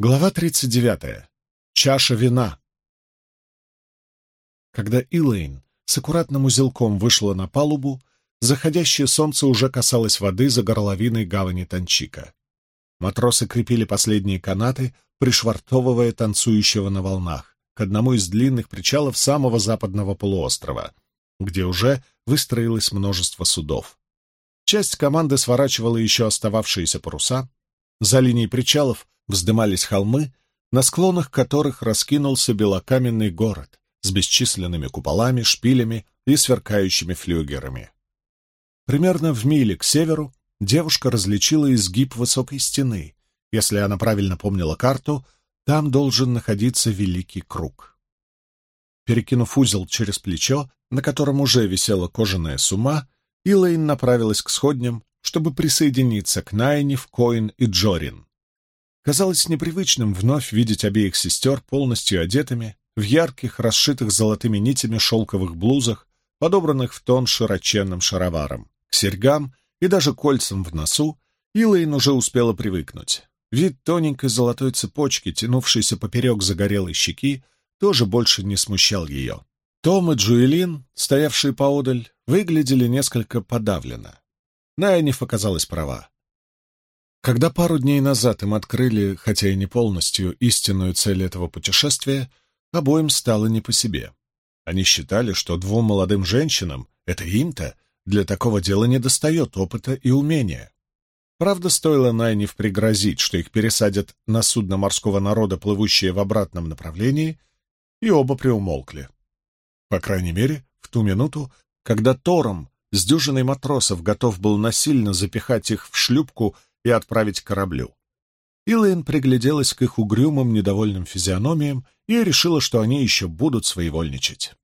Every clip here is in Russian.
Глава 39. Чаша вина. Когда Илэйн с аккуратным узелком вышла на палубу, заходящее солнце уже касалось воды за горловиной гавани Танчика. Матросы крепили последние канаты, пришвартовывая танцующего на волнах к одному из длинных причалов самого западного полуострова, где уже выстроилось множество судов. Часть команды сворачивала еще остававшиеся паруса. За линией причалов вздымались холмы, на склонах которых раскинулся белокаменный город с бесчисленными куполами, шпилями и сверкающими флюгерами. Примерно в миле к северу девушка различила изгиб высокой стены. Если она правильно помнила карту, там должен находиться Великий Круг. Перекинув узел через плечо, на котором уже висела кожаная сума, Илэйн направилась к сходням, чтобы присоединиться к Найниф, Коин и Джорин. Казалось непривычным вновь видеть обеих сестер полностью одетыми, в ярких, расшитых золотыми нитями шелковых блузах, подобранных в тон широченным шароваром, к серьгам и даже кольцам в носу, Илэйн уже успела привыкнуть. Вид тоненькой золотой цепочки, тянувшейся поперек загорелой щеки, тоже больше не смущал ее. Том и Джуэлин, стоявшие поодаль, выглядели несколько подавленно. Найниф оказалась права. Когда пару дней назад им открыли, хотя и не полностью, истинную цель этого путешествия, обоим стало не по себе. Они считали, что двум молодым женщинам, это им-то, для такого дела недостает опыта и умения. Правда, стоило Найниф пригрозить, что их пересадят на судно морского народа, плывущее в обратном направлении, и оба приумолкли. По крайней мере, в ту минуту, когда Тором с дюжиной матросов готов был насильно запихать их в шлюпку и отправить к кораблю. Илэйн пригляделась к их угрюмым, недовольным физиономиям и решила, что они еще будут своевольничать.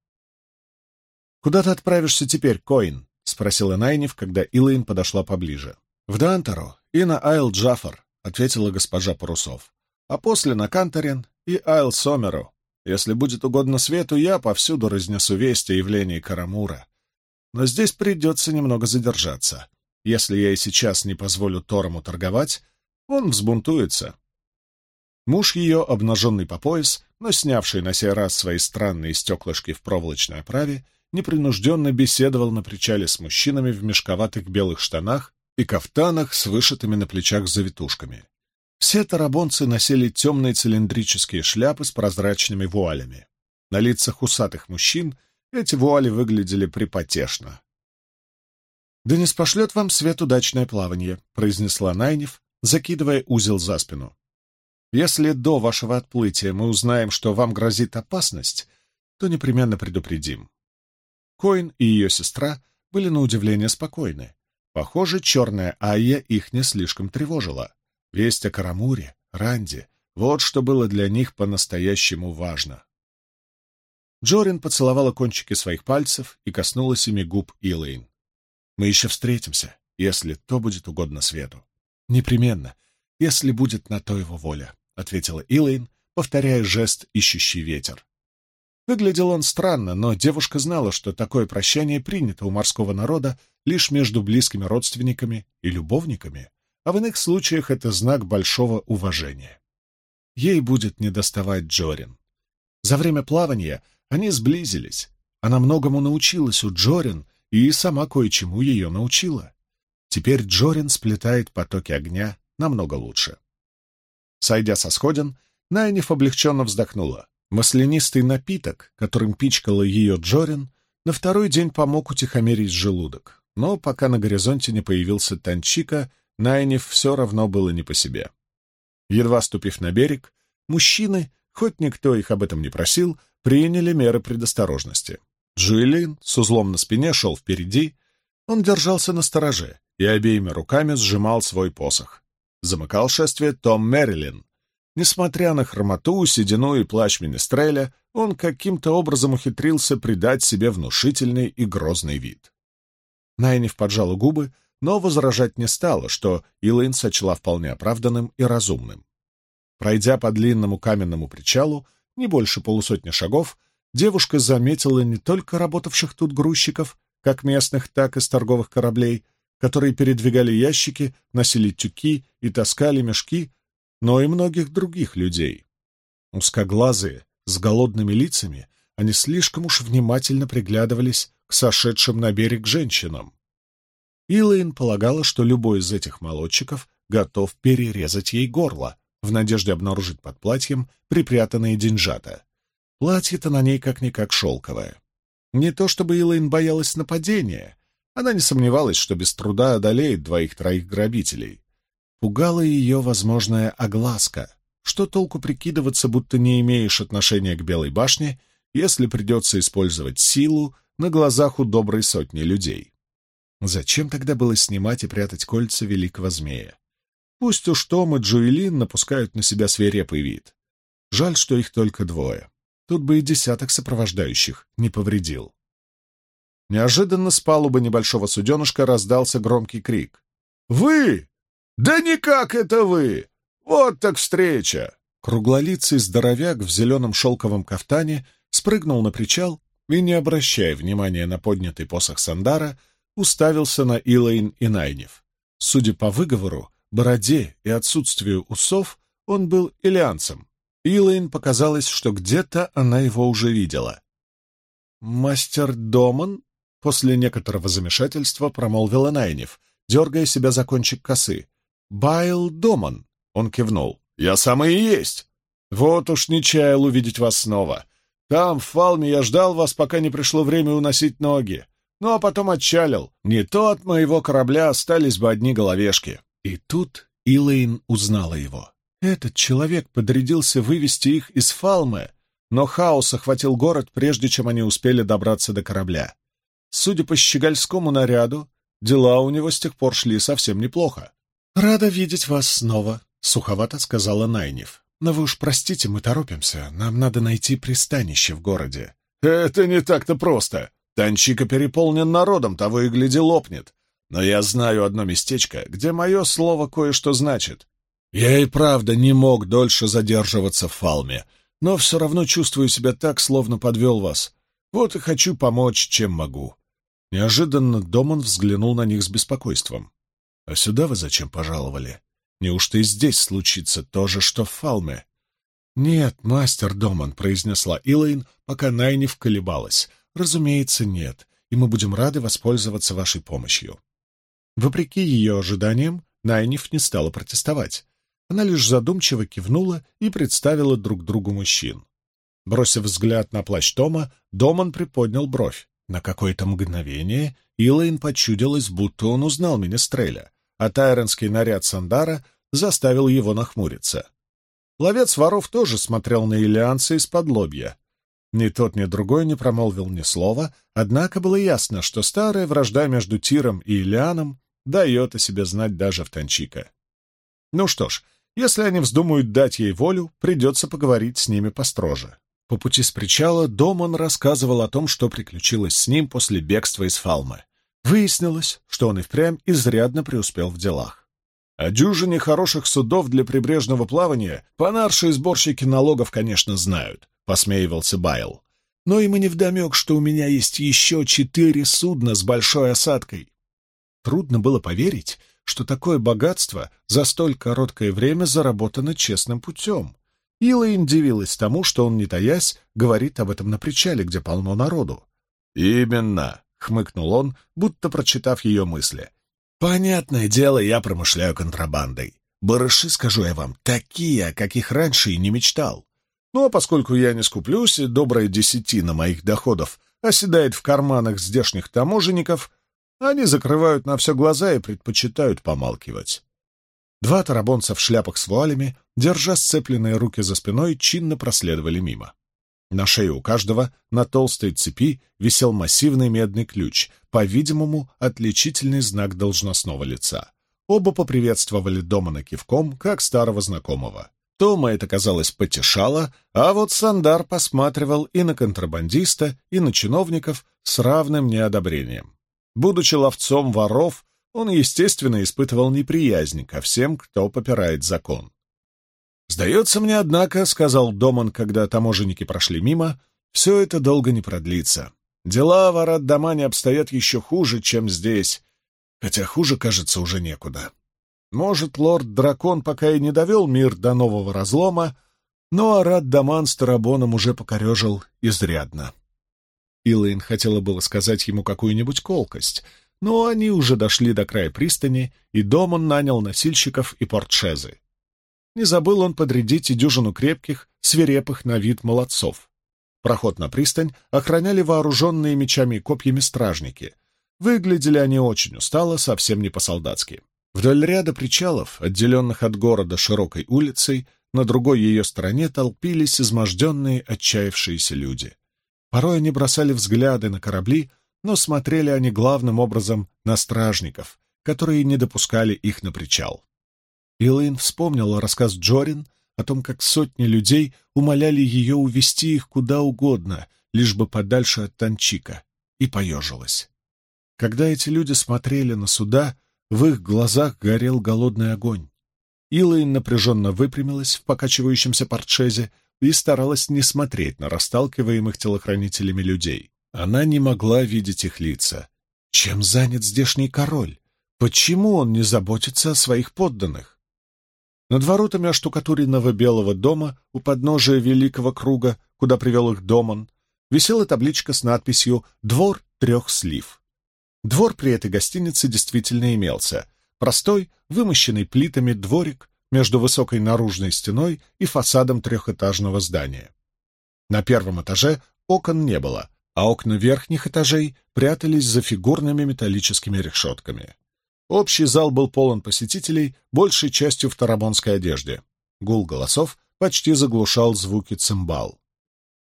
«Куда ты отправишься теперь, Коин?» — спросила Найниф, когда Илэйн подошла поближе. «В Дантеро и на Айл Джафар», — ответила госпожа Парусов. «А после на Канторин и Айл Сомеру. Если будет угодно свету, я повсюду разнесу весть о явлении Карамура. Но здесь придется немного задержаться. Если я и сейчас не позволю Торому торговать, он взбунтуется. Муж ее, обнаженный по пояс, но снявший на сей раз свои странные стеклышки в проволочной оправе, непринужденно беседовал на причале с мужчинами в мешковатых белых штанах и кафтанах с вышитыми на плечах завитушками. Все тарабонцы носили темные цилиндрические шляпы с прозрачными вуалями. На лицах усатых мужчин эти вуали выглядели припотешно. «Да не спошлет вам свет удачное плавание», — произнесла Найнев, закидывая узел за спину. «Если до вашего отплытия мы узнаем, что вам грозит опасность, то непременно предупредим». Коин и ее сестра были на удивление спокойны. Похоже, черная Айя их не слишком тревожила. Весть о Карамуре, Ранде — вот что было для них по-настоящему важно. Джорин поцеловала кончики своих пальцев и коснулась ими губ Илэйн. Мы еще встретимся, если то будет угодно свету. Непременно, если будет на то его воля, — ответила Илэйн, повторяя жест «ищущий ветер». Выглядел он странно, но девушка знала, что такое прощание принято у морского народа лишь между близкими родственниками и любовниками, а в иных случаях это знак большого уважения. Ей будет недоставать Джорин. За время плавания они сблизились. Она многому научилась у Джорин и сама кое-чему ее научила. Теперь Джорин сплетает потоки огня намного лучше. Сойдя со сходин, Найниф облегченно вздохнула. Маслянистый напиток, которым пичкала ее Джорин, на второй день помог утихомирить желудок. Но пока на горизонте не появился Танчика, Найниф все равно было не по себе. Едва ступив на берег, мужчины, хоть никто их об этом не просил, приняли меры предосторожности. Джуэлин с узлом на спине шел впереди. Он держался на стороже и обеими руками сжимал свой посох. Замыкал шествие Том Мэрилин. Несмотря на хромоту, седину и плащ Министреля, он каким-то образом ухитрился придать себе внушительный и грозный вид. Найниф поджала губы, но возражать не стала, что Илайн сочла вполне оправданным и разумным. Пройдя по длинному каменному причалу, не больше полусотни шагов, девушка заметила не только работавших тут грузчиков, как местных, так и с торговых кораблей, которые передвигали ящики, носили тюки и таскали мешки, но и многих других людей. Узкоглазые, с голодными лицами, они слишком уж внимательно приглядывались к сошедшим на берег женщинам. Илайн полагала, что любой из этих молодчиков готов перерезать ей горло, в надежде обнаружить под платьем припрятанные деньжата. Платье-то на ней как-никак шелковое. Не то чтобы Илайн боялась нападения, она не сомневалась, что без труда одолеет двоих-троих грабителей. Пугала ее возможная огласка. Что толку прикидываться, будто не имеешь отношения к Белой башне, если придется использовать силу на глазах у доброй сотни людей? Зачем тогда было снимать и прятать кольца великого змея? Пусть уж Том и Джуэлин напускают на себя свирепый вид. Жаль, что их только двое. Тут бы и десяток сопровождающих не повредил. Неожиданно с палубы небольшого суденышка раздался громкий крик. «Вы! Да никак это вы! Вот так встреча!» Круглолицый здоровяк в зеленом шелковом кафтане спрыгнул на причал и, не обращая внимания на поднятый посох Сандара, уставился на Илайн и Найнев. Судя по выговору, бороде и отсутствию усов, он был илианцем. Илайн показалось, что где-то она его уже видела. «Мастер Доман?» — после некоторого замешательства промолвила Найнев, дергая себя за кончик косы. «Байл Доман!» — он кивнул. «Я самый и есть! Вот уж не чаял увидеть вас снова. Там, в Фалме, я ждал вас, пока не пришло время уносить ноги. Ну, а потом отчалил. Не то от моего корабля остались бы одни головешки». И тут Илэйн узнала его. Этот человек подрядился вывести их из Фалмы, но хаос охватил город, прежде чем они успели добраться до корабля. Судя по щегольскому наряду, дела у него с тех пор шли совсем неплохо. «Рада видеть вас снова», — суховато сказала Найнев. «Но вы уж простите, мы торопимся. Нам надо найти пристанище в городе». «Это не так-то просто. Танчика переполнен народом, того и гляди лопнет. Но я знаю одно местечко, где мое слово кое-что значит. Я и правда не мог дольше задерживаться в Фалме, но все равно чувствую себя так, словно подвел вас. Вот и хочу помочь, чем могу». Неожиданно Доман взглянул на них с беспокойством. «А сюда вы зачем пожаловали? Неужто и здесь случится то же, что в Фалме?» «Нет, мастер Доман», — произнесла Илэйн, пока Найниф колебалась. «Разумеется, нет, и мы будем рады воспользоваться вашей помощью». Вопреки ее ожиданиям, Найниф не стала протестовать. Она лишь задумчиво кивнула и представила друг другу мужчин. Бросив взгляд на плащ Тома, Доман приподнял бровь. На какое-то мгновение Илайн почудилась, будто он узнал Министреля, а тайронский наряд Сандара заставил его нахмуриться. Ловец воров тоже смотрел на Илианца из-под лобья. Ни тот, ни другой не промолвил ни слова, однако было ясно, что старая вражда между Тиром и Илианом дает о себе знать даже в Танчика. Ну что ж, если они вздумают дать ей волю, придется поговорить с ними построже. По пути с причала Доман рассказывал о том, что приключилось с ним после бегства из Фалмы. Выяснилось, что он и впрямь изрядно преуспел в делах. О дюжине хороших судов для прибрежного плавания понаршие сборщики налогов, конечно, знают, — посмеивался Байл. Но им и невдомек, что у меня есть еще четыре судна с большой осадкой. Трудно было поверить, что такое богатство за столь короткое время заработано честным путем. Илайн дивилась тому, что он, не таясь, говорит об этом на причале, где полно народу. «Именно», — хмыкнул он, будто прочитав ее мысли. «Понятное дело, я промышляю контрабандой. Барыши, скажу я вам, такие, каких раньше и не мечтал. Ну, а поскольку я не скуплюсь, и добрая десятина моих доходов оседает в карманах здешних таможенников, они закрывают на все глаза и предпочитают помалкивать. Два тарабонца в шляпах с вуалями, держа сцепленные руки за спиной, чинно проследовали мимо. На шее у каждого на толстой цепи висел массивный медный ключ, по-видимому, отличительный знак должностного лица. Оба поприветствовали Домана кивком, как старого знакомого. Тома это, казалось, потешало, а вот Сандар посматривал и на контрабандиста, и на чиновников с равным неодобрением. Будучи ловцом воров, он, естественно, испытывал неприязнь ко всем, кто попирает закон. «Сдается мне, однако», — сказал Доман, когда таможенники прошли мимо, — «все это долго не продлится. Дела в Арат-Дамане обстоят еще хуже, чем здесь, хотя хуже, кажется, уже некуда». Может, лорд-дракон пока и не довел мир до нового разлома, но Арат Даман с Тарабоном уже покорежил изрядно. Илэйн хотела было сказать ему какую-нибудь колкость, но они уже дошли до края пристани, и Домон нанял носильщиков и портшезы. Не забыл он подрядить и дюжину крепких, свирепых на вид молодцов. Проход на пристань охраняли вооруженные мечами и копьями стражники. Выглядели они очень устало, совсем не по-солдатски. Вдоль ряда причалов, отделенных от города широкой улицей, на другой ее стороне толпились изможденные, отчаявшиеся люди. Порой они бросали взгляды на корабли, но смотрели они главным образом на стражников, которые не допускали их на причал. Илэйн вспомнила рассказ Джорин о том, как сотни людей умоляли ее увести их куда угодно, лишь бы подальше от Танчика, и поежилась. Когда эти люди смотрели на суда, в их глазах горел голодный огонь. Илайн напряженно выпрямилась в покачивающемся портшезе и старалась не смотреть на расталкиваемых телохранителями людей. Она не могла видеть их лица. Чем занят здешний король? Почему он не заботится о своих подданных? Над воротами оштукатуренного белого дома у подножия великого круга, куда привел их Доман, висела табличка с надписью «Двор трех слив». Двор при этой гостинице действительно имелся. Простой, вымощенный плитами дворик между высокой наружной стеной и фасадом трехэтажного здания. На первом этаже окон не было, а окна верхних этажей прятались за фигурными металлическими решетками. Общий зал был полон посетителей, большей частью в тарабонской одежде. Гул голосов почти заглушал звуки цимбал.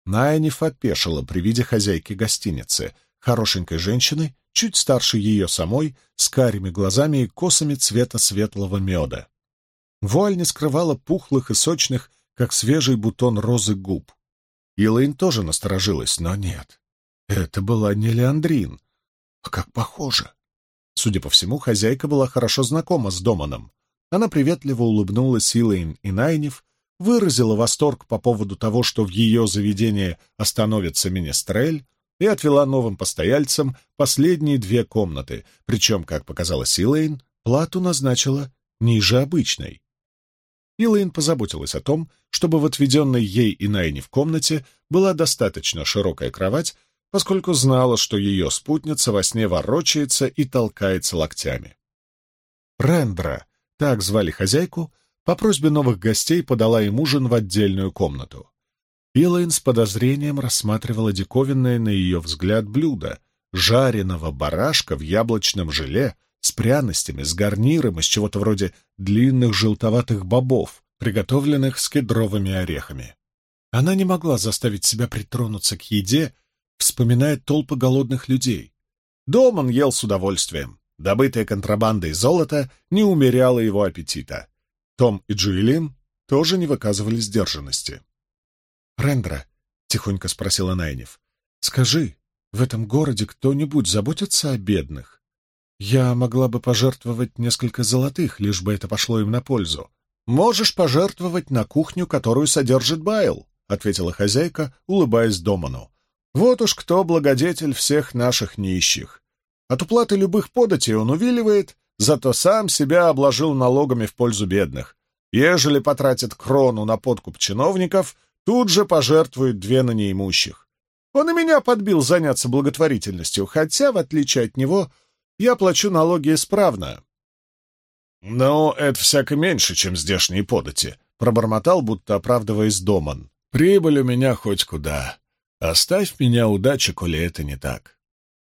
Найниф опешила при виде хозяйки гостиницы, хорошенькой женщины чуть старше ее самой, с карими глазами и косами цвета светлого меда. Вуаль не скрывала пухлых и сочных, как свежий бутон розы губ. Елэйн тоже насторожилась, но нет. Это была не Леандрин. А как похоже. Судя по всему, хозяйка была хорошо знакома с Доманом. Она приветливо улыбнулась Илэйн и Найнев, выразила восторг по поводу того, что в ее заведении остановится Министрель, и отвела новым постояльцам последние две комнаты, причем, как показалось Илэйн, плату назначила ниже обычной. Илэйн позаботилась о том, чтобы в отведенной ей и Найне в комнате была достаточно широкая кровать, поскольку знала, что ее спутница во сне ворочается и толкается локтями. Рендра, так звали хозяйку, по просьбе новых гостей подала им ужин в отдельную комнату. Илайн с подозрением рассматривала диковинное на ее взгляд блюдо — жареного барашка в яблочном желе с пряностями, с гарниром из чего-то вроде длинных желтоватых бобов, приготовленных с кедровыми орехами. Она не могла заставить себя притронуться к еде, вспоминая толпы голодных людей. Дом он ел с удовольствием. Добытая контрабандой золото не умеряло его аппетита. Том и Джуэлин тоже не выказывали сдержанности. «Рендра», — тихонько спросила Найнев, — «скажи, в этом городе кто-нибудь заботится о бедных? Я могла бы пожертвовать несколько золотых, лишь бы это пошло им на пользу. Можешь пожертвовать на кухню, которую содержит Байл», — ответила хозяйка, улыбаясь Доману. «Вот уж кто благодетель всех наших нищих. От уплаты любых податей он увиливает, зато сам себя обложил налогами в пользу бедных. Ежели потратит крону на подкуп чиновников — тут же пожертвует две на неимущих. Он и меня подбил заняться благотворительностью, хотя, в отличие от него, я плачу налоги исправно. — Но это всяко меньше, чем здешние подати, — пробормотал, будто оправдываясь Доман. — Прибыль у меня хоть куда. Оставь меня, удача, коли это не так.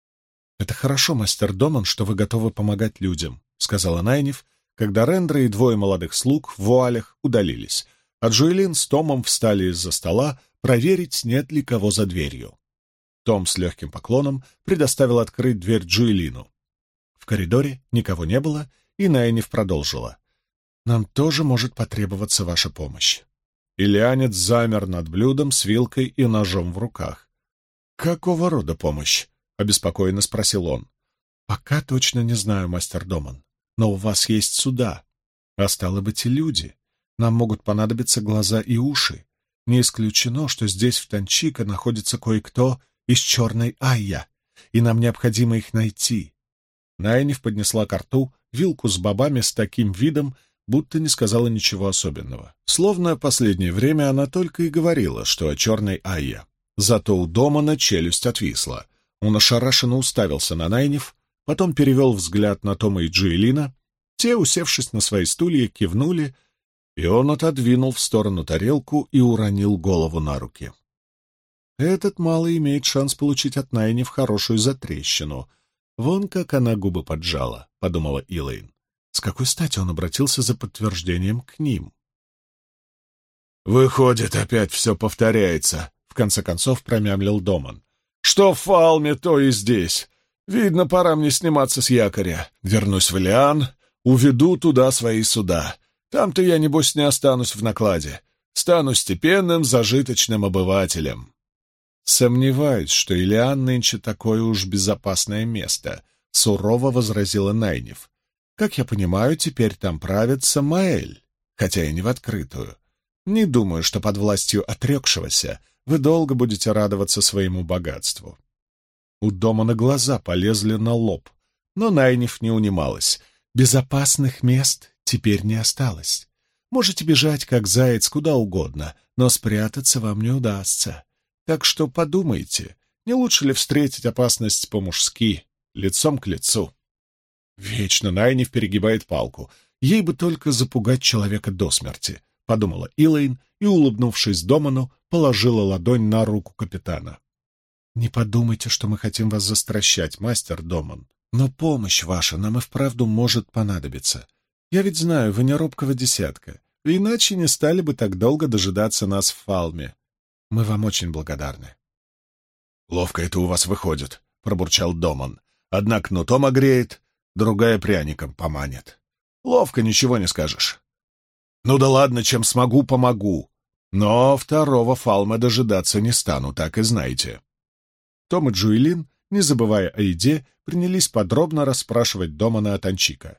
— Это хорошо, мастер Доман, что вы готовы помогать людям, — сказала Найнев, когда Рендра и двое молодых слуг в вуалях удалились — а Джуэлин с Томом встали из-за стола проверить, нет ли кого за дверью. Том с легким поклоном предоставил открыть дверь Джуэлину. Коридоре никого не было, и Найниф продолжила. «Нам тоже может потребоваться ваша помощь». Ильянец замер над блюдом с вилкой и ножом в руках. «Какого рода помощь?» — обеспокоенно спросил он. «Пока точно не знаю, мастер Доман, но у вас есть суда, а стало быть и люди. Нам могут понадобиться глаза и уши. Не исключено, что здесь, в Танчика, находится кое-кто из черной Айя, и нам необходимо их найти. Найниф поднесла к рту вилку с бобами с таким видом, будто не сказала ничего особенного. Словно последнее время она только и говорила, что о черной Айе. Зато у дома на челюсть отвисла. Он ошарашенно уставился на Найнев, потом перевел взгляд на Тома и Джуэлина. Те, усевшись на свои стулья, кивнули, и он отодвинул в сторону тарелку и уронил голову на руки. Этот малый имеет шанс получить от Найнев хорошую затрещину. Вон как она губы поджала, — подумала Илэйн. С какой стати он обратился за подтверждением к ним? «Выходит, опять все повторяется», — в конце концов промямлил Доман. «Что в Фалме, то и здесь. Видно, пора мне сниматься с якоря. Вернусь в Лиан, уведу туда свои суда. Там-то я, небось, не останусь в накладе. Стану степенным, зажиточным обывателем». «Сомневаюсь, что Илиан нынче такое уж безопасное место», — сурово возразила Найнев. Как я понимаю, теперь там правит Самаэль, хотя и не в открытую. Не думаю, что под властью отрекшегося вы долго будете радоваться своему богатству. У дома на глаза полезли на лоб, но Найниф не унималась. Безопасных мест теперь не осталось. Можете бежать, как заяц, куда угодно, но спрятаться вам не удастся. Так что подумайте, не лучше ли встретить опасность по-мужски, лицом к лицу? Вечно Найниф перегибает палку. Ей бы только запугать человека до смерти, — подумала Илэйн и, улыбнувшись Доману, положила ладонь на руку капитана. «Не подумайте, что мы хотим вас застращать, мастер Доман, но помощь ваша нам и вправду может понадобиться. Я ведь знаю, вы не робкого десятка, иначе не стали бы так долго дожидаться нас в Фалме. Мы вам очень благодарны». «Ловко это у вас выходит», — пробурчал Доман. «Одна кнутом огреет, другая пряником поманит. Ловко, ничего не скажешь. Ну да ладно, чем смогу, помогу. Но второго фалма дожидаться не стану, так и знаете. Том и Джуэлин, не забывая о еде, принялись подробно расспрашивать Домана от Анчика.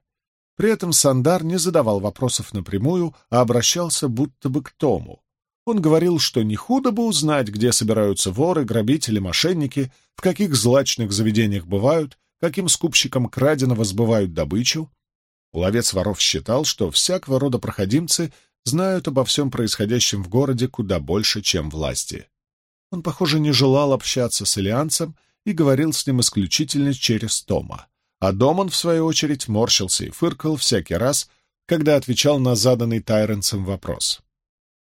При этом Сандар не задавал вопросов напрямую, а обращался будто бы к Тому. Он говорил, что не худо бы узнать, где собираются воры, грабители, мошенники, в каких злачных заведениях бывают, каким скупщикам краденого сбывают добычу. Ловец воров считал, что всякого рода проходимцы знают обо всем происходящем в городе куда больше, чем власти. Он, похоже, не желал общаться с Элианцем и говорил с ним исключительно через Тома. А Доман, в свою очередь, морщился и фыркал всякий раз, когда отвечал на заданный Тайренсом вопрос.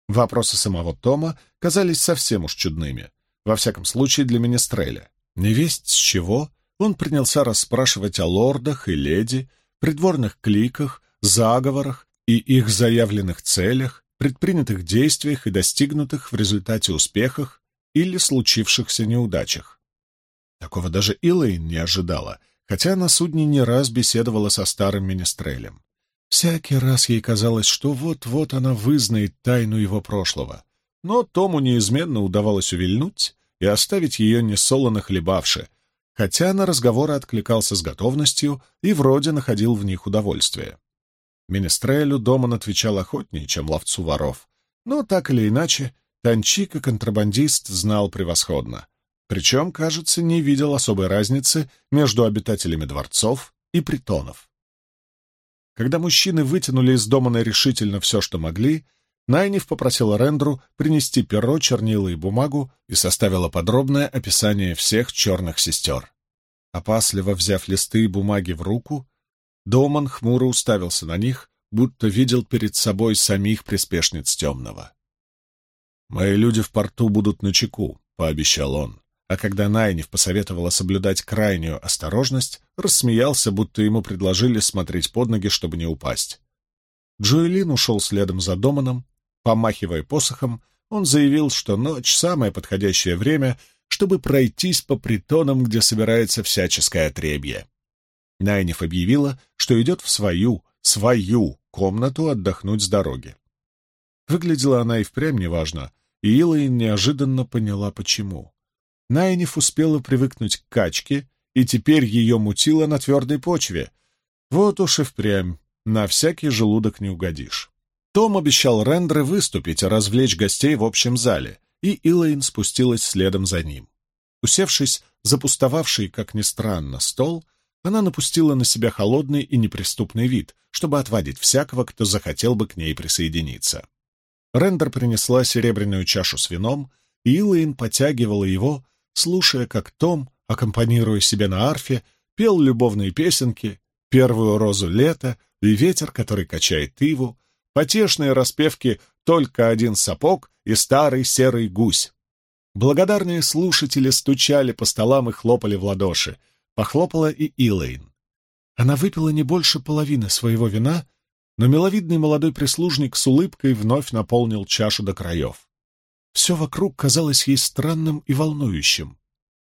Вопросы самого Тома казались совсем уж чудными, во всяком случае для Министреля. Невесть с чего он принялся расспрашивать о лордах и леди, придворных кликах, заговорах и их заявленных целях, предпринятых действиях и достигнутых в результате успехах или случившихся неудачах. Такого даже Илэйн не ожидала, хотя на судне не раз беседовала со старым министрелем. Всякий раз ей казалось, что вот-вот она вызнает тайну его прошлого, но Тому неизменно удавалось увильнуть и оставить ее несолоно хлебавши, хотя на разговоры откликался с готовностью и вроде находил в них удовольствие. Министрелю Доман отвечал охотнее, чем ловцу воров, но так или иначе Танчик и контрабандист знал превосходно, причем, кажется, не видел особой разницы между обитателями дворцов и притонов. Когда мужчины вытянули из Домана решительно все, что могли, Найниф попросила Рендру принести перо, чернила и бумагу и составила подробное описание всех черных сестер. Опасливо взяв листы и бумаги в руку, Доман хмуро уставился на них, будто видел перед собой самих приспешниц темного. «Мои люди в порту будут на чеку», — пообещал он, а когда Найниф посоветовала соблюдать крайнюю осторожность, рассмеялся, будто ему предложили смотреть под ноги, чтобы не упасть. Джоэлин ушел следом за Доманом, Помахивая посохом, он заявил, что ночь — самое подходящее время, чтобы пройтись по притонам, где собирается всяческое отребье. Найниф объявила, что идет в свою, свою комнату отдохнуть с дороги. Выглядела она и впрямь неважно, и Илайн неожиданно поняла, почему. Найниф успела привыкнуть к качке, и теперь ее мутило на твердой почве. Вот уж и впрямь, на всякий желудок не угодишь. Том обещал Рендре выступить, развлечь гостей в общем зале, и Илэйн спустилась следом за ним. Усевшись за пустовавший, как ни странно, стол, она напустила на себя холодный и неприступный вид, чтобы отвадить всякого, кто захотел бы к ней присоединиться. Рендер принесла серебряную чашу с вином, и Илэйн потягивала его, слушая, как Том, аккомпанируя себе на арфе, пел любовные песенки, первую розу лета и ветер, который качает иву, потешные распевки «Только один сапог» и «Старый серый гусь». Благодарные слушатели стучали по столам и хлопали в ладоши — Похлопала и Илэйн. Она выпила не больше половины своего вина, но миловидный молодой прислужник с улыбкой вновь наполнил чашу до краев. Все вокруг казалось ей странным и волнующим.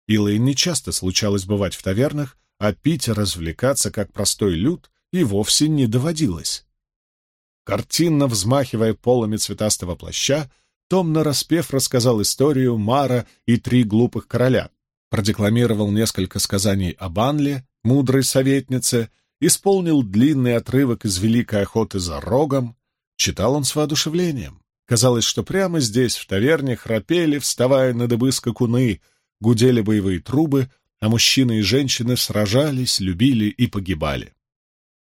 Илэйн нечасто случалось бывать в тавернах, а пить и развлекаться, как простой люд, и вовсе не доводилось. Картинно взмахивая полами цветастого плаща, том нараспев рассказал историю Мара и три глупых короля, продекламировал несколько сказаний об Анле, мудрой советнице, исполнил длинный отрывок из «Великой охоты за рогом». Читал он с воодушевлением. Казалось, что прямо здесь, в таверне, храпели, вставая на дыбы скакуны, гудели боевые трубы, а мужчины и женщины сражались, любили и погибали.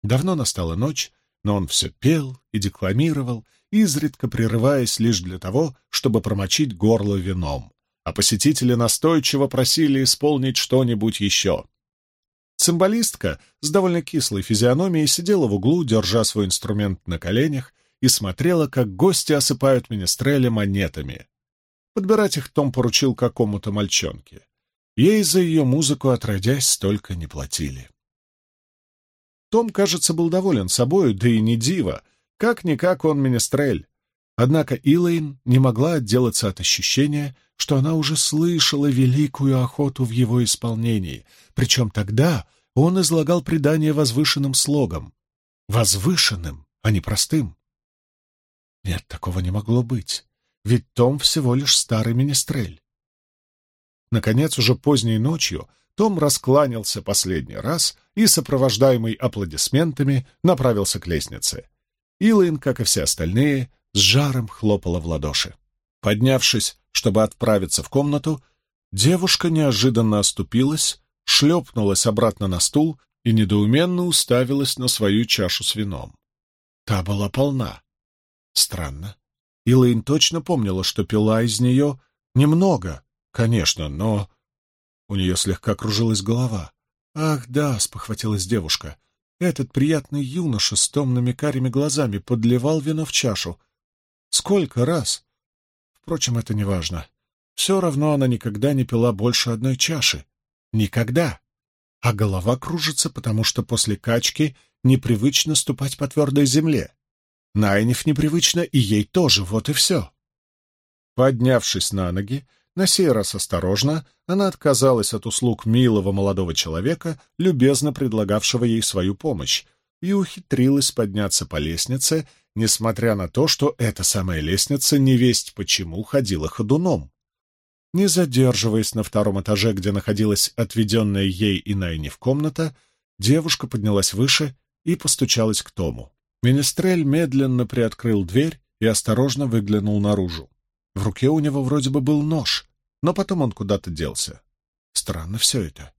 Давно настала ночь, но он все пел и декламировал, изредка прерываясь лишь для того, чтобы промочить горло вином а посетители настойчиво просили исполнить что-нибудь еще. Цимбалистка с довольно кислой физиономией сидела в углу, держа свой инструмент на коленях, и смотрела, как гости осыпают Менестреля монетами. Подбирать их Том поручил какому-то мальчонке. Ей за ее музыку, отродясь, столько не платили. Том, кажется, был доволен собою, да и не диво. Как-никак он Менестрель. Однако Илэйн не могла отделаться от ощущения, что она уже слышала великую охоту в его исполнении, причем тогда он излагал предание возвышенным слогом. Возвышенным, а не простым. Нет, такого не могло быть, ведь Том всего лишь старый министрель. Наконец, уже поздней ночью, том раскланялся последний раз и, сопровождаемый аплодисментами, направился к лестнице. Илайн, как и все остальные, с жаром хлопала в ладоши. Поднявшись чтобы отправиться в комнату, девушка неожиданно оступилась, шлепнулась обратно на стул и недоуменно уставилась на свою чашу с вином. Та была полна. Странно. Илэйн точно помнила, что пила из нее немного, конечно, но... У нее слегка кружилась голова. «Ах, да», — спохватилась девушка, — «этот приятный юноша с томными карими глазами подливал вино в чашу. Сколько раз? Впрочем, это не важно. Все равно она никогда не пила больше одной чаши. Никогда. А голова кружится, потому что после качки непривычно ступать по твердой земле. Найниф непривычно, и ей тоже, вот и все. Поднявшись на ноги, на сей раз осторожно, она отказалась от услуг милого молодого человека, любезно предлагавшего ей свою помощь, и ухитрилась подняться по лестнице, несмотря на то, что эта самая лестница невесть почему ходила ходуном. Не задерживаясь на втором этаже, где находилась отведенная ей и Найниф комната, девушка поднялась выше и постучалась к Тому. Министрель медленно приоткрыл дверь и осторожно выглянул наружу. В руке у него вроде бы был нож, но потом он куда-то делся. Странно все это.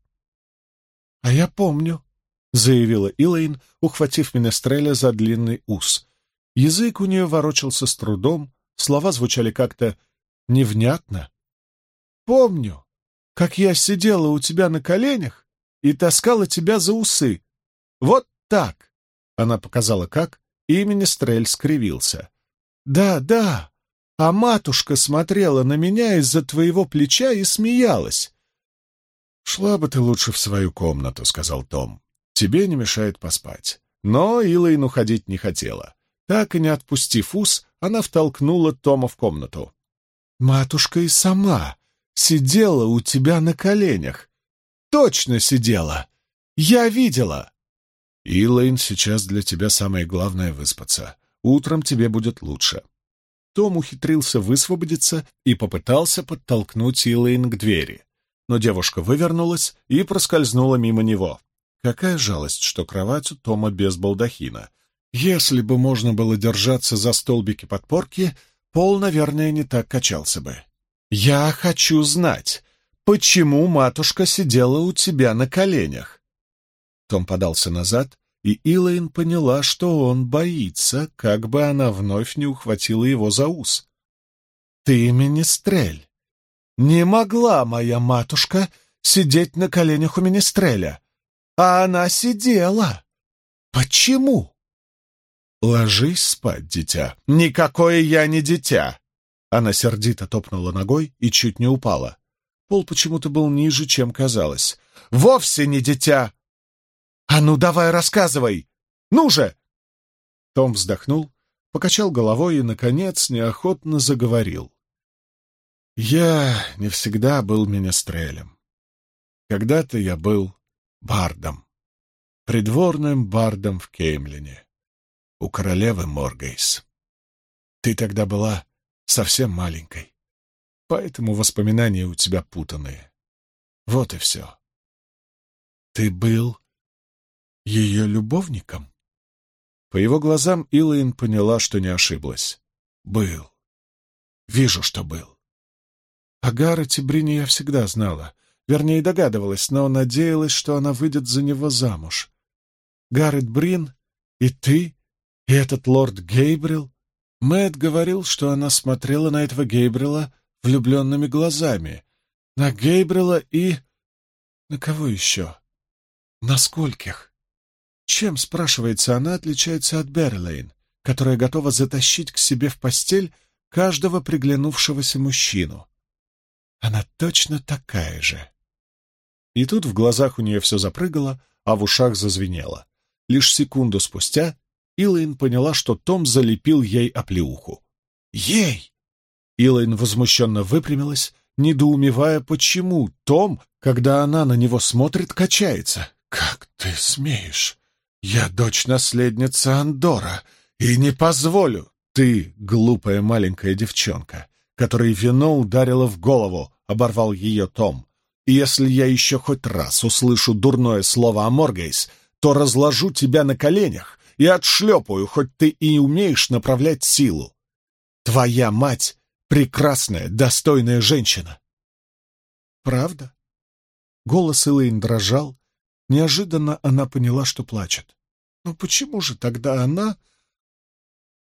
— А я помню, — заявила Илэйн, ухватив Менестреля за длинный ус. Язык у нее ворочался с трудом, слова звучали как-то невнятно. «Помню, как я сидела у тебя на коленях и таскала тебя за усы. Вот так!» Она показала как, и Менестрель скривился. «Да, да, а матушка смотрела на меня из-за твоего плеча и смеялась». «Шла бы ты лучше в свою комнату», — сказал Том. Тебе не мешает поспать. Но Илайн уходить не хотела. Так и не отпустив ус, она втолкнула Тома в комнату. «Матушка и сама сидела у тебя на коленях. Точно сидела. Я видела». «Илайн, сейчас для тебя самое главное — выспаться. Утром тебе будет лучше». Том ухитрился высвободиться и попытался подтолкнуть Илайн к двери. Но девушка вывернулась и проскользнула мимо него. Какая жалость, что кровать у Тома без балдахина. Если бы можно было держаться за столбики подпорки, пол, наверное, не так качался бы. «Я хочу знать, почему матушка сидела у тебя на коленях?» Том подался назад, и Илайн поняла, что он боится, как бы она вновь не ухватила его за ус. «Ты, Министрель, не могла моя матушка сидеть на коленях у Министреля, а она сидела. Почему?» «Ложись спать, дитя». «Никакое я не дитя!» Она сердито топнула ногой и чуть не упала. Пол почему-то был ниже, чем казалось. «Вовсе не дитя!» «А ну, давай рассказывай! Ну же!» Том вздохнул, покачал головой и, наконец, неохотно заговорил. «Я не всегда был министрелем. Когда-то я был бардом, придворным бардом в Кеймлине, у королевы Моргейс. Ты тогда была совсем маленькой, поэтому воспоминания у тебя путанные. Вот и все. Ты был ее любовником? По его глазам Илайн поняла, что не ошиблась. Был. Вижу, что был. О Гаррете Брине я всегда знала. Вернее, догадывалась, но надеялась, что она выйдет за него замуж. Гаррет Брин и ты, и этот лорд Гейбрил. Мэтт говорил, что она смотрела на этого Гейбрила влюбленными глазами. На Гейбрила и... На кого еще? На скольких? Чем, спрашивается, она отличается от Берлейн, которая готова затащить к себе в постель каждого приглянувшегося мужчину? Она точно такая же. И тут в глазах у нее все запрыгало, а в ушах зазвенело. Лишь секунду спустя Илайн поняла, что Том залепил ей оплеуху. «Ей!» Илайн возмущенно выпрямилась, недоумевая, почему Том, когда она на него смотрит, качается. «Как ты смеешь?» «Я дочь наследницы Андора и не позволю!» «Ты, глупая маленькая девчонка, которой вино ударило в голову», — оборвал ее Том. «И если я еще хоть раз услышу дурное слово о Моргейс, то разложу тебя на коленях и отшлепаю, хоть ты и умеешь направлять силу. Твоя мать — прекрасная, достойная женщина». «Правда?» Голос Элэйн дрожал, Неожиданно она поняла, что плачет. Но почему же тогда она...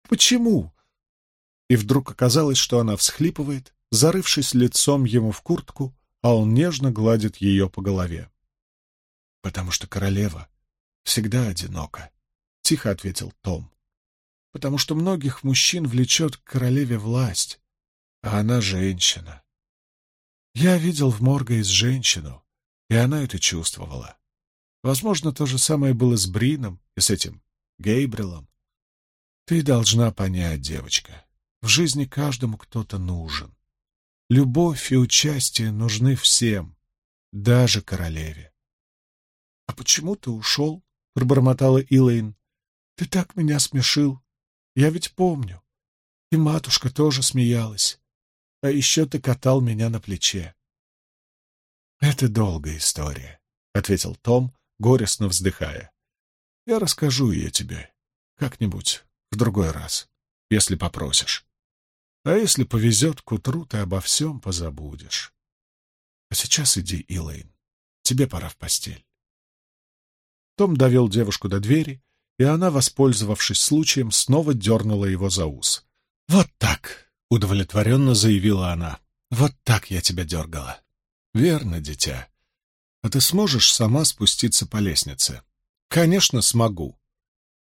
Почему? И вдруг оказалось, что она всхлипывает, зарывшись лицом ему в куртку, а он нежно гладит ее по голове. «Потому что королева всегда одинока», — тихо ответил Том. «Потому что многих мужчин влечет к королеве власть, а она женщина. Я видел в Моргейс женщину, и она это чувствовала. Возможно, то же самое было с Брином и с этим Гейбрилом. Ты должна понять, девочка, в жизни каждому кто-то нужен. Любовь и участие нужны всем, даже королеве. — А почему ты ушел? — пробормотала Илэйн. — Ты так меня смешил. Я ведь помню. И матушка тоже смеялась. А еще ты катал меня на плече. — Это долгая история, — ответил Том, горестно вздыхая. «Я расскажу ее тебе как-нибудь в другой раз, если попросишь. А если повезет, к утру ты обо всем позабудешь. А сейчас иди, Илэйн, тебе пора в постель». Том довел девушку до двери, и она, воспользовавшись случаем, снова дернула его за ус. «Вот так!» — удовлетворенно заявила она. «Вот так я тебя дергала». «Верно, дитя. А ты сможешь сама спуститься по лестнице? Конечно, смогу.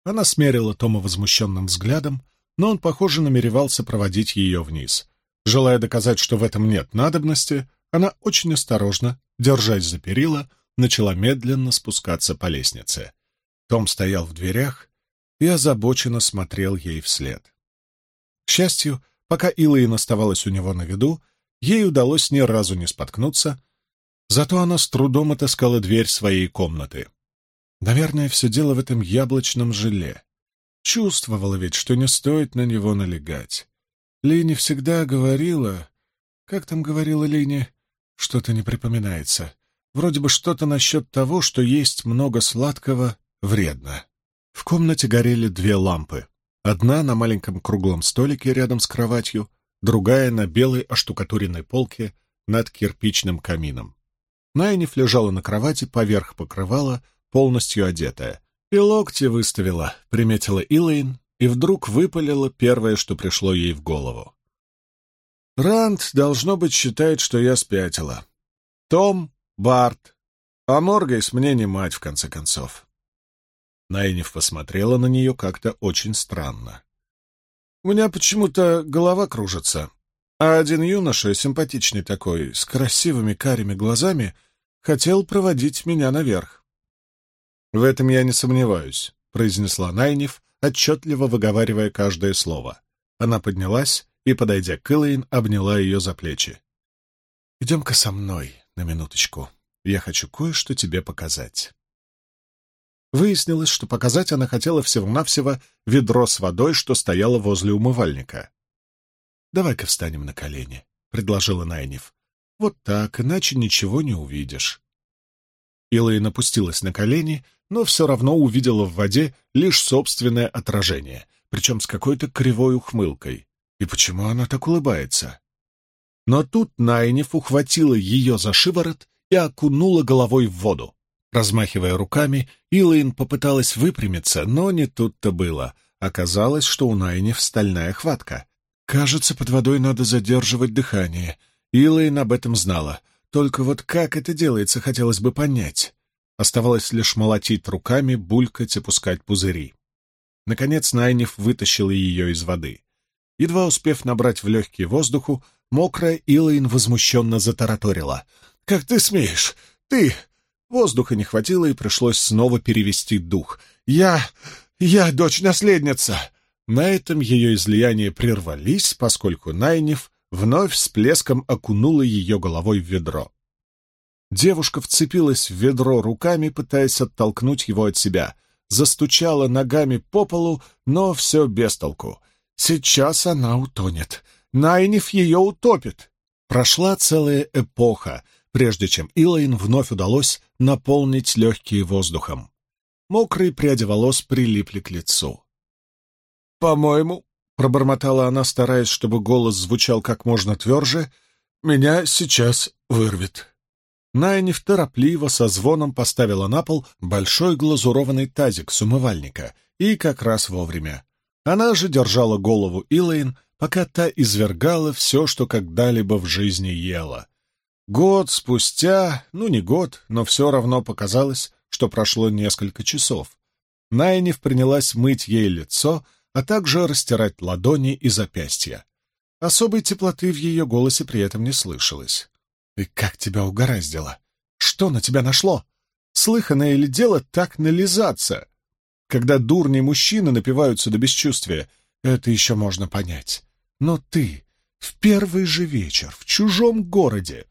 Она смерила Тома возмущенным взглядом, но он, похоже, намеревался проводить ее вниз. Желая доказать, что в этом нет надобности, она очень осторожно, держась за перила, начала медленно спускаться по лестнице. Том стоял в дверях и озабоченно смотрел ей вслед. К счастью, пока Илайн оставалась у него на виду, ей удалось ни разу не споткнуться, Зато она с трудом отыскала дверь своей комнаты. Наверное, все дело в этом яблочном желе. Чувствовала ведь, что не стоит на него налегать. Лини всегда говорила... Как там говорила Лини? Что-то не припоминается. Вроде бы что-то насчет того, что есть много сладкого, вредно. В комнате горели две лампы. Одна на маленьком круглом столике рядом с кроватью, другая на белой оштукатуренной полке над кирпичным камином. Найниф лежала на кровати поверх покрывала, полностью одетая. И локти выставила, приметила Илэйн, и вдруг выпалила первое, что пришло ей в голову. Ранд, должно быть, считает, что я спятила. Том, Барт, а Моргейс мне не мать, в конце концов. Найниф посмотрела на нее как-то очень странно. У меня почему-то голова кружится, а один юноша, симпатичный такой, с красивыми карими глазами, хотел проводить меня наверх. «В этом я не сомневаюсь», — произнесла Найниф, отчетливо выговаривая каждое слово. Она поднялась и, подойдя к Элэйн, обняла ее за плечи. «Идем-ка со мной на минуточку. Я хочу кое-что тебе показать». Выяснилось, что показать она хотела всего-навсего ведро с водой, что стояло возле умывальника. «Давай-ка встанем на колени», — предложила Найниф. «Вот так, иначе ничего не увидишь». Илайн опустилась на колени, но все равно увидела в воде лишь собственное отражение, причем с какой-то кривой ухмылкой. И почему она так улыбается? Но тут Найниф ухватила ее за шиворот и окунула головой в воду. Размахивая руками, Илайн попыталась выпрямиться, но не тут-то было. Оказалось, что у Найниф стальная хватка. Кажется, под водой надо задерживать дыхание. Илайн об этом знала. Только вот как это делается, хотелось бы понять. Оставалось лишь молотить руками, булькать, опускать пузыри. Наконец Найниф вытащила ее из воды. Едва успев набрать в легкие воздуху, мокрая Илайн возмущенно затараторила. «Как ты смеешь? Ты!» Воздуха не хватило, и пришлось снова перевести дух. «Я... я дочь-наследница!» На этом ее излияния прервались, поскольку Найниф вновь с плеском окунула ее головой в ведро. Девушка вцепилась в ведро руками, пытаясь оттолкнуть его от себя, застучала ногами по полу, но все без толку. Сейчас она утонет. Найниф ее утопит. Прошла целая эпоха, прежде чем Илайн вновь удалось наполнить легкие воздухом. Мокрые пряди волос прилипли к лицу. «По-моему», — пробормотала она, стараясь, чтобы голос звучал как можно тверже, — «меня сейчас вырвет». Найниф торопливо со звоном поставила на пол большой глазурованный тазик с умывальника, и как раз вовремя. Она же держала голову Илэйн, пока та извергала все, что когда-либо в жизни ела. Год спустя, ну не год, но все равно показалось, что прошло несколько часов. Найниф принялась мыть ей лицо, а также растирать ладони и запястья. Особой теплоты в ее голосе при этом не слышалось. «И как тебя угораздило? Что на тебя нашло? Слыханное ли дело так нализаться? Когда дурни мужчины напиваются до бесчувствия, это еще можно понять. Но ты в первый же вечер в чужом городе...»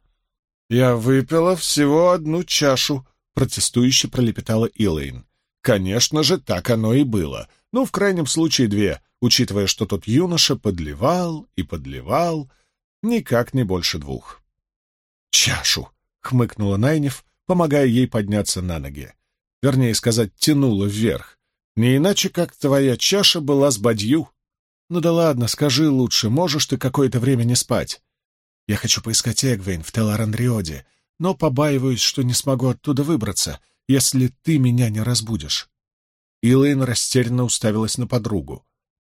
«Я выпила всего одну чашу», — протестующе пролепетала Илэйн. «Конечно же, так оно и было. Ну, в крайнем случае, две, учитывая, что тот юноша подливал и подливал, никак не больше двух. «Чашу!» — хмыкнула Найнев, помогая ей подняться на ноги. Вернее сказать, тянула вверх. Не иначе, как твоя чаша была с бадью. Ну да ладно, скажи лучше, можешь ты какое-то время не спать? Я хочу поискать Эгвейн в Теларандриоде, но побаиваюсь, что не смогу оттуда выбраться, если ты меня не разбудишь. Илэйн растерянно уставилась на подругу.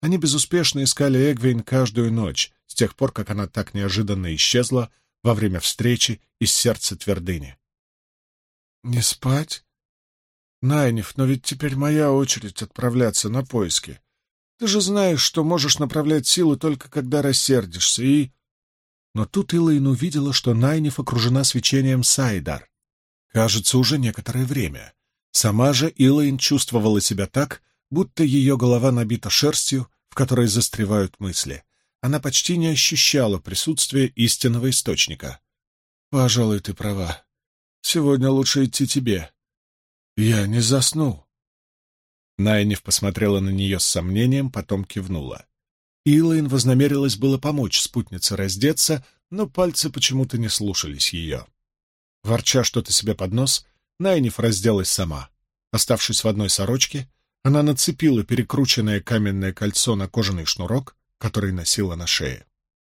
Они безуспешно искали Эгвейн каждую ночь, с тех пор, как она так неожиданно исчезла во время встречи из сердца твердыни. «Не спать? Найниф, но ведь теперь моя очередь отправляться на поиски. Ты же знаешь, что можешь направлять силу только когда рассердишься, и...» Но тут Илайн увидела, что Найниф окружена свечением Сайдар. Кажется, уже некоторое время. Сама же Илайн чувствовала себя так, будто ее голова набита шерстью, в которой застревают мысли. Она почти не ощущала присутствия истинного источника. «Пожалуй, ты права. Сегодня лучше идти тебе. Я не засну». Найниф посмотрела на нее с сомнением, потом кивнула. Илайн вознамерилась было помочь спутнице раздеться, но пальцы почему-то не слушались ее. Ворча что-то себе под нос, Найниф разделась сама. Оставшись в одной сорочке, она нацепила перекрученное каменное кольцо на кожаный шнурок, который носила на шее.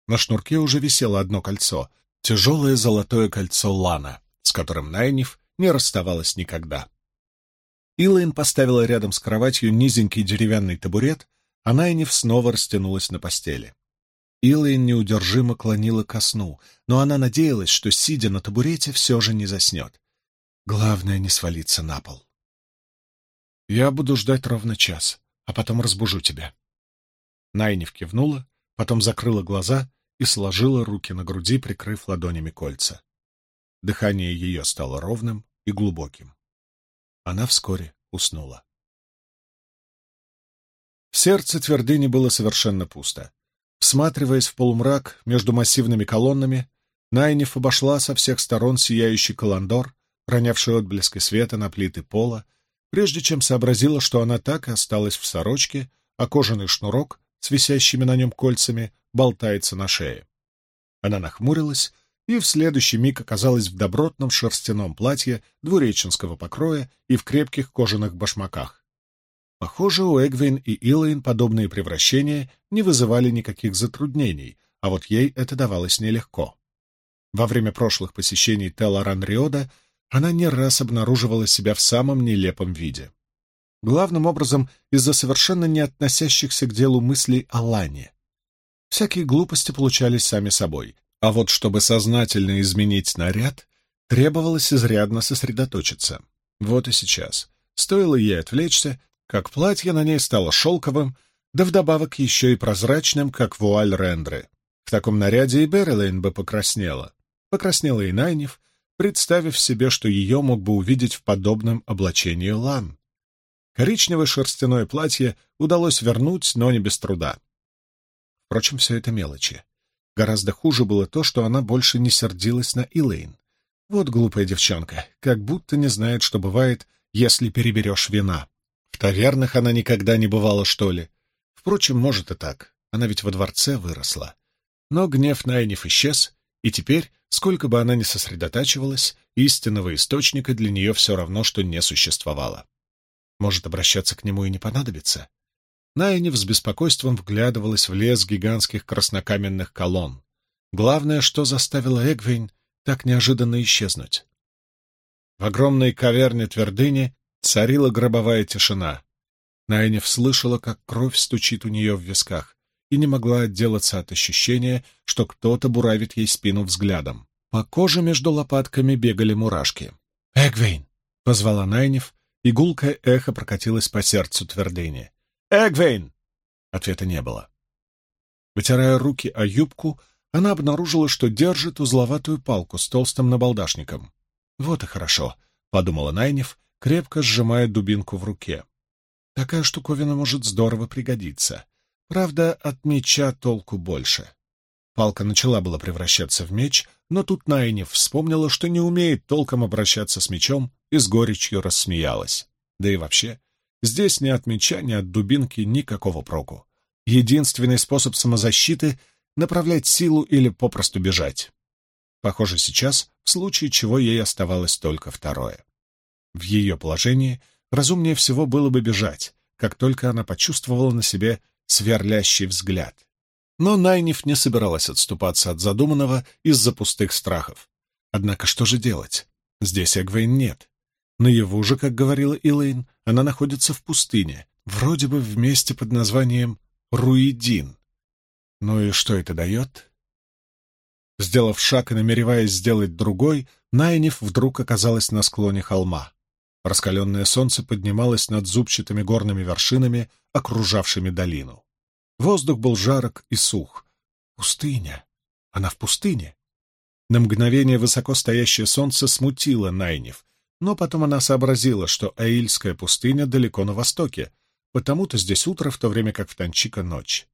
На шнурке уже висело одно кольцо — тяжелое золотое кольцо Лана, с которым Найниф не расставалась никогда. Илайн поставила рядом с кроватью низенький деревянный табурет, а Найниф снова растянулась на постели. Илайн неудержимо клонила ко сну, но она надеялась, что, сидя на табурете, все же не заснет. Главное — не свалиться на пол. «Я буду ждать ровно час, а потом разбужу тебя». Найниф кивнула, потом закрыла глаза и сложила руки на груди, прикрыв ладонями кольца. Дыхание ее стало ровным и глубоким. Она вскоре уснула. В сердце твердыни было совершенно пусто. Всматриваясь в полумрак между массивными колоннами, Найниф обошла со всех сторон сияющий каландор, ронявший отблески света на плиты пола, прежде чем сообразила, что она так и осталась в сорочке, а кожаный шнурок с висящими на нем кольцами болтается на шее. Она нахмурилась и в следующий миг оказалась в добротном шерстяном платье двуреченского покроя и в крепких кожаных башмаках. Похоже, у Эгвин и Илайн подобные превращения не вызывали никаких затруднений, а вот ей это давалось нелегко. Во время прошлых посещений Телларан Риода она не раз обнаруживала себя в самом нелепом виде. Главным образом из-за совершенно не относящихся к делу мыслей о Лане. Всякие глупости получались сами собой, а вот чтобы сознательно изменить наряд, требовалось изрядно сосредоточиться. Вот и сейчас. Стоило ей отвлечься, как платье на ней стало шелковым, да вдобавок еще и прозрачным, как вуаль Рендры. В таком наряде и Беррилейн бы покраснела. Покраснела и Найниф, представив себе, что ее мог бы увидеть в подобном облачении Лан. Коричневое шерстяное платье удалось вернуть, но не без труда. Впрочем, все это мелочи. Гораздо хуже было то, что она больше не сердилась на Илэйн. Вот глупая девчонка, как будто не знает, что бывает, если переберешь вина. В тавернах она никогда не бывала, что ли. Впрочем, может и так. Она ведь во дворце выросла. Но гнев Найниф исчез, и теперь, сколько бы она ни сосредотачивалась, истинного источника для нее все равно, что не существовало. Может, обращаться к нему и не понадобится? Найниф с беспокойством вглядывалась в лес гигантских краснокаменных колонн. Главное, что заставило Эгвейн так неожиданно исчезнуть. В огромной каверне твердыни Царила гробовая тишина. Найнев слышала, как кровь стучит у нее в висках, и не могла отделаться от ощущения, что кто-то буравит ей спину взглядом. По коже между лопатками бегали мурашки. «Эгвейн!» — позвала Найнев, и гулкое эхо прокатилось по сердцу твердыни. «Эгвейн!» Ответа не было. Вытирая руки о юбку, она обнаружила, что держит узловатую палку с толстым набалдашником. «Вот и хорошо», — подумала Найнев крепко сжимая дубинку в руке. Такая штуковина может здорово пригодиться. Правда, от меча толку больше. Палка начала было превращаться в меч, но тут Найнев вспомнила, что не умеет толком обращаться с мечом, и с горечью рассмеялась. Да и вообще, здесь ни от меча, ни от дубинки никакого проку. Единственный способ самозащиты — направлять силу или попросту бежать. Похоже, сейчас, в случае чего ей оставалось только второе. В ее положении разумнее всего было бы бежать, как только она почувствовала на себе сверлящий взгляд. Но Найниф не собиралась отступаться от задуманного из-за пустых страхов. Однако что же делать? Здесь Эгвейн нет. Наяву же, как говорила Илэйн, она находится в пустыне, вроде бы в месте под названием Руидин. Ну и что это дает? Сделав шаг и намереваясь сделать другой, Найниф вдруг оказалась на склоне холма. Раскаленное солнце поднималось над зубчатыми горными вершинами, окружавшими долину. Воздух был жарок и сух. Пустыня. Она в пустыне. На мгновение высоко стоящее солнце смутило Найнев, но потом она сообразила, что Аильская пустыня далеко на востоке, потому-то здесь утро, в то время как в Танчика ночь.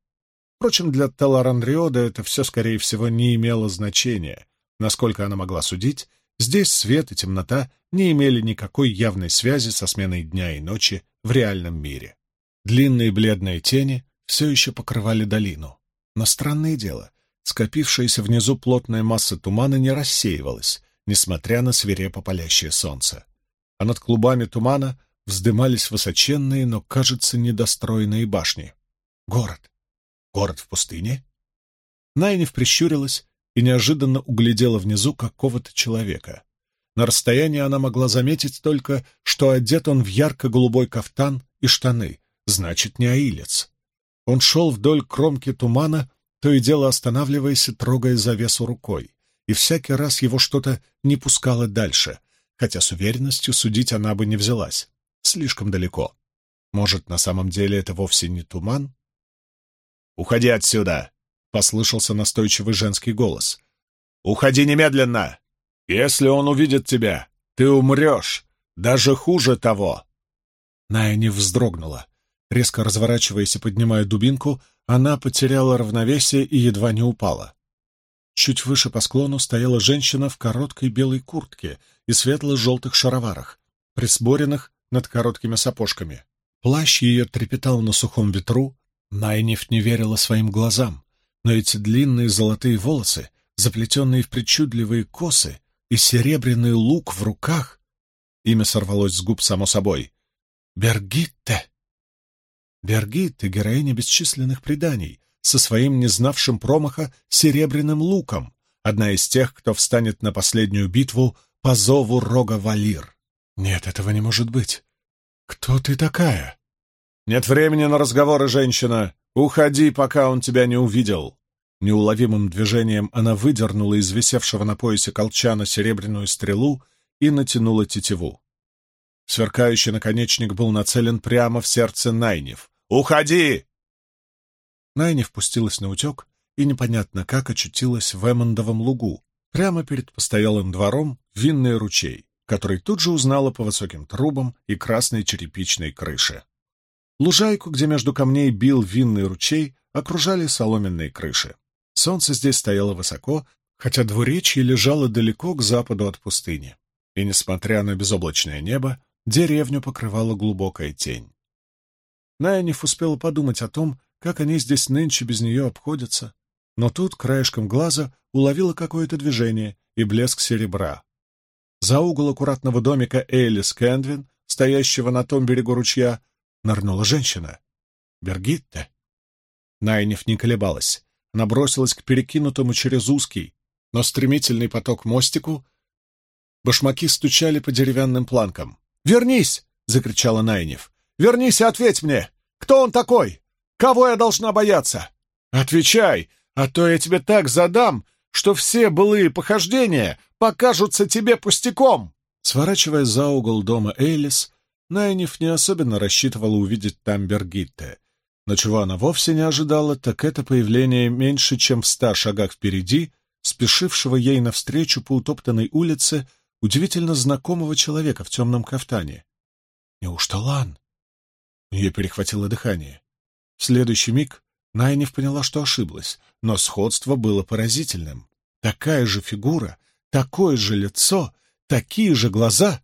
Впрочем, для Таларанриода это все, скорее всего, не имело значения. Насколько она могла судить, Здесь свет и темнота не имели никакой явной связи со сменой дня и ночи в реальном мире. Длинные бледные тени все еще покрывали долину. Но странное дело, скопившаяся внизу плотная масса тумана не рассеивалась, несмотря на свирепо палящее солнце. А над клубами тумана вздымались высоченные, но, кажется, недостроенные башни. Город. Город в пустыне? Найниф прищурилась и неожиданно углядела внизу какого-то человека. На расстоянии она могла заметить только, что одет он в ярко-голубой кафтан и штаны, значит, не аилец. Он шел вдоль кромки тумана, то и дело останавливаясь и трогая завесу рукой, и всякий раз его что-то не пускало дальше, хотя с уверенностью судить она бы не взялась. Слишком далеко. Может, на самом деле это вовсе не туман? «Уходи отсюда!» — послышался настойчивый женский голос. «Уходи немедленно! Если он увидит тебя, ты умрешь! Даже хуже того!» Ная не вздрогнула. Резко разворачиваясь и поднимая дубинку, она потеряла равновесие и едва не упала. Чуть выше по склону стояла женщина в короткой белой куртке и светло-желтых шароварах, присборенных над короткими сапожками. Плащ ее трепетал на сухом ветру, Найниф не верила своим глазам, но эти длинные золотые волосы, заплетенные в причудливые косы, и серебряный лук в руках... Имя сорвалось с губ само собой. Бергитте! Бергитте — героиня бесчисленных преданий, со своим незнавшим промаха серебряным луком, одна из тех, кто встанет на последнюю битву по зову рога Валир. Нет, этого не может быть. Кто ты такая? Нет времени на разговоры, женщина. Уходи, пока он тебя не увидел. Неуловимым движением она выдернула из висевшего на поясе колчана серебряную стрелу и натянула тетиву. Сверкающий наконечник был нацелен прямо в сердце Найнев. «Уходи!» Найнев пустилась на утек и непонятно как очутилась в Эммондовом лугу, прямо перед постоялым двором винный ручей, который тут же узнала по высоким трубам и красной черепичной крыше. Лужайку, где между камней бил винный ручей, окружали соломенные крыши. Солнце здесь стояло высоко, хотя двуречье лежало далеко к западу от пустыни. И, несмотря на безоблачное небо, деревню покрывала глубокая тень. Найниф успела подумать о том, как они здесь нынче без нее обходятся, но тут краешком глаза уловила какое-то движение и блеск серебра. За угол аккуратного домика Элис Кэндвин, стоящего на том берегу ручья, нырнула женщина. Бергитте. Найниф не колебалась. Она бросилась к перекинутому через узкий, но стремительный поток мостику. Башмаки стучали по деревянным планкам. «Вернись!» — закричала Найнев. «Вернись и ответь мне! Кто он такой? Кого я должна бояться? Отвечай, а то я тебе так задам, что все былые похождения покажутся тебе пустяком!» Сворачивая за угол дома Элис, Найниф не особенно рассчитывала увидеть там Бергитте. Но чего она вовсе не ожидала, так это появление меньше, чем в ста шагах впереди, спешившего ей навстречу по утоптанной улице удивительно знакомого человека в темном кафтане. Неужто Лан? У нее перехватило дыхание. В следующий миг Найниф поняла, что ошиблась, но сходство было поразительным. Такая же фигура, такое же лицо, такие же глаза.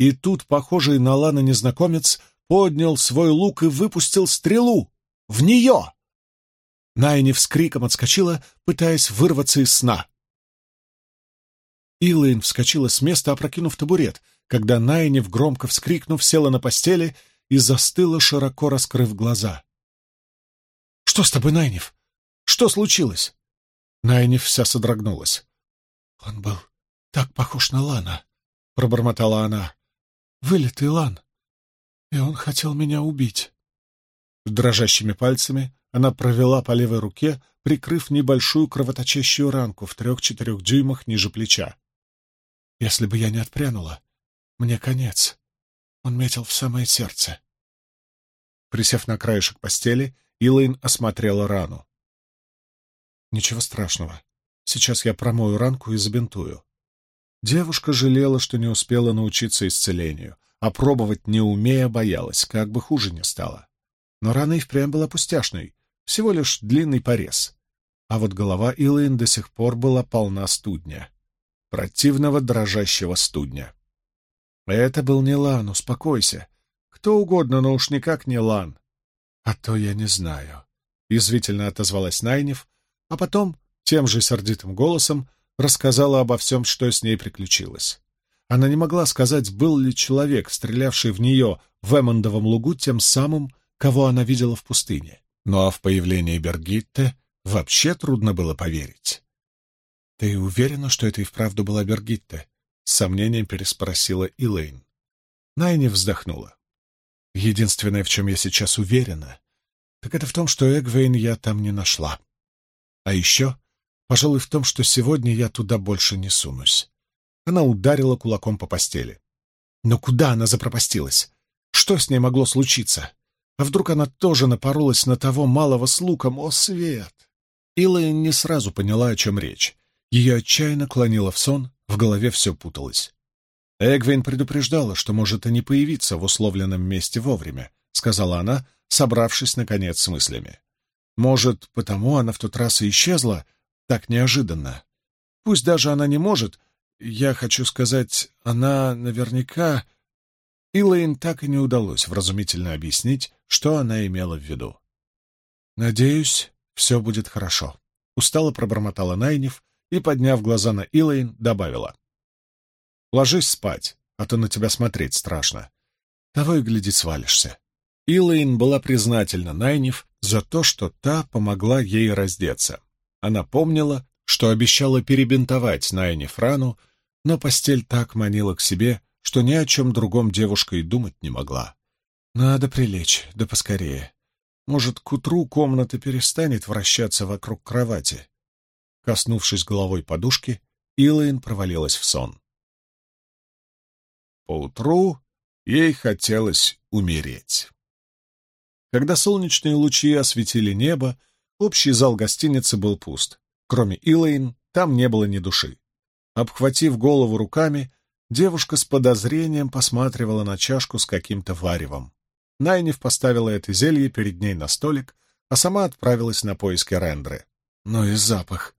И тут, похожий на Лана незнакомец, поднял свой лук и выпустил стрелу. В нее! Найниф с криком отскочила, пытаясь вырваться из сна. Илайн вскочила с места, опрокинув табурет, когда Найниф, громко вскрикнув, села на постели и застыла, широко раскрыв глаза. «Что с тобой, Найниф? Что случилось?» Найниф вся содрогнулась. «Он был так похож на Лана», — пробормотала она. «Вылитый Лан. И он хотел меня убить». Дрожащими пальцами она провела по левой руке, прикрыв небольшую кровоточащую ранку в трех-четырех дюймах ниже плеча. Если бы я не отпрянула, мне конец. Он метил в самое сердце. Присев на краешек постели, Илайн осмотрела рану. Ничего страшного. Сейчас я промою ранку и забинтую. Девушка жалела, что не успела научиться исцелению, а пробовать не умея боялась, как бы хуже не стало. Но рана и впрямь была пустяшной, всего лишь длинный порез. А вот голова Илайн до сих пор была полна студня противного дрожащего студня. Это был не Лан, успокойся. Кто угодно, но уж никак не Лан. А то я не знаю. Язвительно отозвалась Найнев, а потом, тем же сердитым голосом, рассказала обо всем, что с ней приключилось. Она не могла сказать, был ли человек, стрелявший в нее в Эммондовом лугу, тем самым, кого она видела в пустыне. Ну а в появление Бергитте вообще трудно было поверить. «Ты уверена, что это и вправду была Бергитта?» — с сомнением переспросила Илэйн. Найни вздохнула. «Единственное, в чем я сейчас уверена, так это в том, что Эгвейн я там не нашла. А еще, пожалуй, в том, что сегодня я туда больше не сунусь». Она ударила кулаком по постели. Но куда она запропастилась? Что с ней могло случиться? А вдруг она тоже напоролась на того малого с луком? О, свет! Илайн не сразу поняла, о чем речь. Ее отчаянно клонило в сон, в голове все путалось. Эгвин предупреждала, что может и не появиться в условленном месте вовремя, сказала она, собравшись, наконец, с мыслями. Может, потому она в тот раз и исчезла так неожиданно. Пусть даже она не может, я хочу сказать, она наверняка... Илэйн так и не удалось вразумительно объяснить, что она имела в виду. «Надеюсь, все будет хорошо», — устало пробормотала Найнев и, подняв глаза на Илэйн, добавила. «Ложись спать, а то на тебя смотреть страшно. Того и гляди, свалишься». Илэйн была признательна Найнев за то, что та помогла ей раздеться. Она помнила, что обещала перебинтовать Найнев рану, но постель так манила к себе, что ни о чем другом девушка и думать не могла. Надо прилечь, да поскорее. Может, к утру комната перестанет вращаться вокруг кровати. Коснувшись головой подушки, Илайн провалилась в сон. Поутру ей хотелось умереть. Когда солнечные лучи осветили небо, общий зал гостиницы был пуст. Кроме Илайн, там не было ни души. Обхватив голову руками, девушка с подозрением посматривала на чашку с каким-то варевом. Найнев поставила это зелье перед ней на столик, а сама отправилась на поиски Рендры. Но и запах.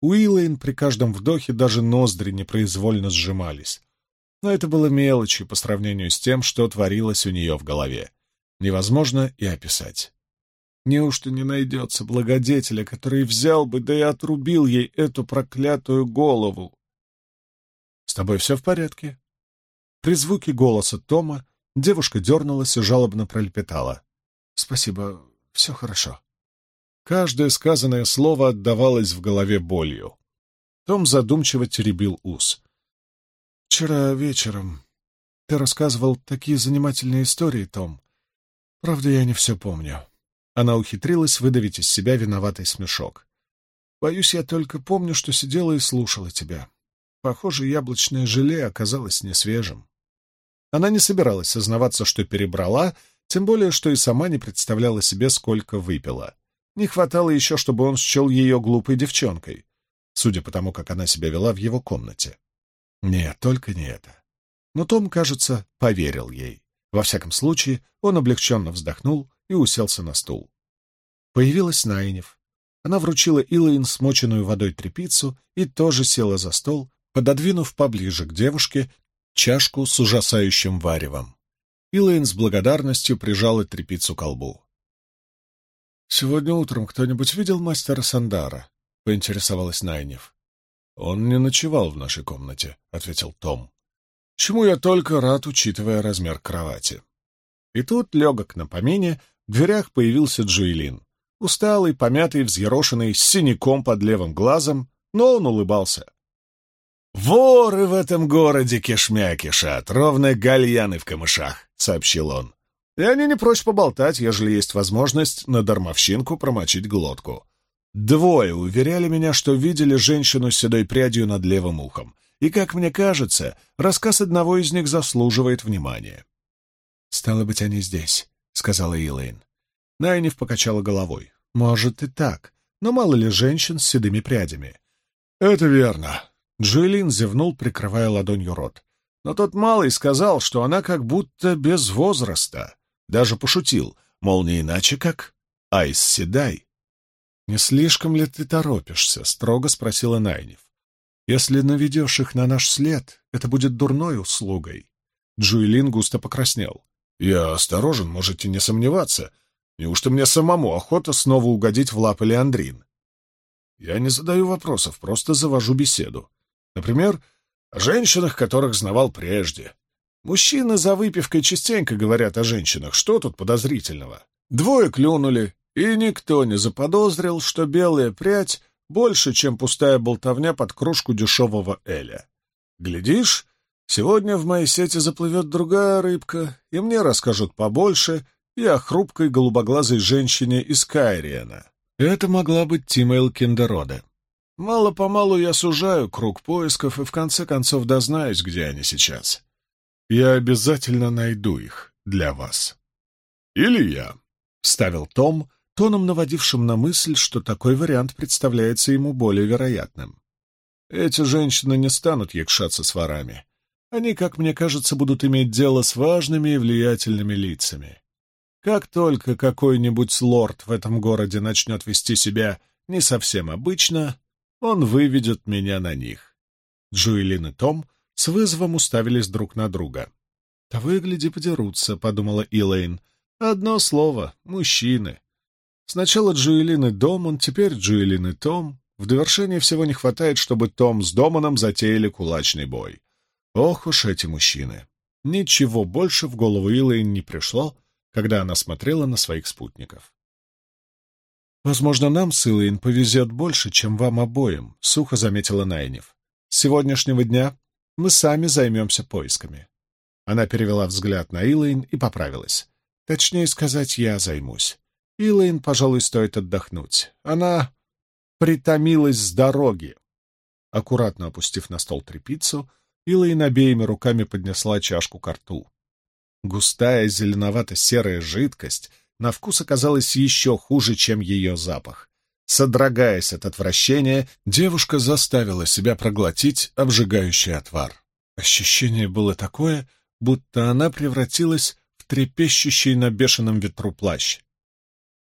Уиллейн при каждом вдохе даже ноздри непроизвольно сжимались. Но это было мелочью по сравнению с тем, что творилось у нее в голове. Невозможно и описать. Неужто не найдется благодетеля, который взял бы, да и отрубил ей эту проклятую голову? «С тобой все в порядке?» При звуке голоса Тома девушка дернулась и жалобно пролепетала. «Спасибо, все хорошо». Каждое сказанное слово отдавалось в голове болью. Том задумчиво теребил ус. «Вчера вечером ты рассказывал такие занимательные истории, Том. Правда, я не все помню». Она ухитрилась выдавить из себя виноватый смешок. «Боюсь, я только помню, что сидела и слушала тебя. Похоже, яблочное желе оказалось несвежим. Она не собиралась сознаваться, что перебрала, тем более, что и сама не представляла себе, сколько выпила. Не хватало еще, чтобы он счел ее глупой девчонкой, судя по тому, как она себя вела в его комнате. Нет, только не это. Но Том, кажется, поверил ей. Во всяком случае, он облегченно вздохнул и уселся на стул. Появилась Найнев. Она вручила Илайн смоченную водой тряпицу и тоже села за стол, пододвинув поближе к девушке чашку с ужасающим варевом. Илэйн с благодарностью прижала трепицу к лбу. «Сегодня утром кто-нибудь видел мастера Сандара?» — поинтересовалась Найнев. «Он не ночевал в нашей комнате», — ответил Том. «Чему я только рад, учитывая размер кровати». И тут, легок на помине, в дверях появился Джуэлин. Усталый, помятый, взъерошенный, с синяком под левым глазом, но он улыбался. «Воры в этом городе кишмя кишат, ровно гальяны в камышах», — сообщил он. «И они не прочь поболтать, ежели есть возможность на дармовщинку промочить глотку. Двое уверяли меня, что видели женщину с седой прядью над левым ухом, и, как мне кажется, рассказ одного из них заслуживает внимания». «Стало быть, они здесь», — сказала Илэйн. Найниф покачала головой. «Может и так, но мало ли женщин с седыми прядями». «Это верно», Джоэлин зевнул, прикрывая ладонью рот. Но тот малый сказал, что она как будто без возраста. Даже пошутил, мол, не иначе как Айс Седай. «Не слишком ли ты торопишься?» — строго спросила Найнев. «Если наведешь их на наш след, это будет дурной услугой». Джуэлин густо покраснел. «Я осторожен, можете не сомневаться. Неужто мне самому охота снова угодить в лапы Леандрин?» «Я не задаю вопросов, просто завожу беседу. Например, о женщинах, которых знавал прежде. Мужчины за выпивкой частенько говорят о женщинах. Что тут подозрительного? Двое клюнули, и никто не заподозрил, что белая прядь больше, чем пустая болтовня под кружку дешевого Эля. Глядишь, сегодня в моей сети заплывет другая рыбка, и мне расскажут побольше и о хрупкой голубоглазой женщине из Кайриена. Это могла быть Тимейл Киндероде. Мало-помалу я сужаю круг поисков и в конце концов дознаюсь, где они сейчас. Я обязательно найду их для вас. Или я, — ставил Том, тоном наводившим на мысль, что такой вариант представляется ему более вероятным. Эти женщины не станут якшаться с ворами. Они, как мне кажется, будут иметь дело с важными и влиятельными лицами. Как только какой-нибудь лорд в этом городе начнет вести себя не совсем обычно, он выведет меня на них. Джуэлин и Том с вызовом уставились друг на друга. «Да выгляди, подерутся», — подумала Илэйн. «Одно слово — мужчины. Сначала Джуэлин и Домон, теперь Джуэлин и Том. В довершение всего не хватает, чтобы Том с Домоном затеяли кулачный бой. Ох уж эти мужчины!» Ничего больше в голову Илэйн не пришло, когда она смотрела на своих спутников. «Возможно, нам с Илэйн повезет больше, чем вам обоим», — сухо заметила Найнев. «С сегодняшнего дня мы сами займемся поисками». Она перевела взгляд на Илэйн и поправилась. «Точнее сказать, я займусь. Илэйн, пожалуй, стоит отдохнуть. Она притомилась с дороги». Аккуратно опустив на стол тряпицу, Илэйн обеими руками поднесла чашку к рту. Густая зеленовато-серая жидкость — на вкус оказалась еще хуже, чем ее запах. Содрогаясь от отвращения, девушка заставила себя проглотить обжигающий отвар. Ощущение было такое, будто она превратилась в трепещущий на бешеном ветру плащ.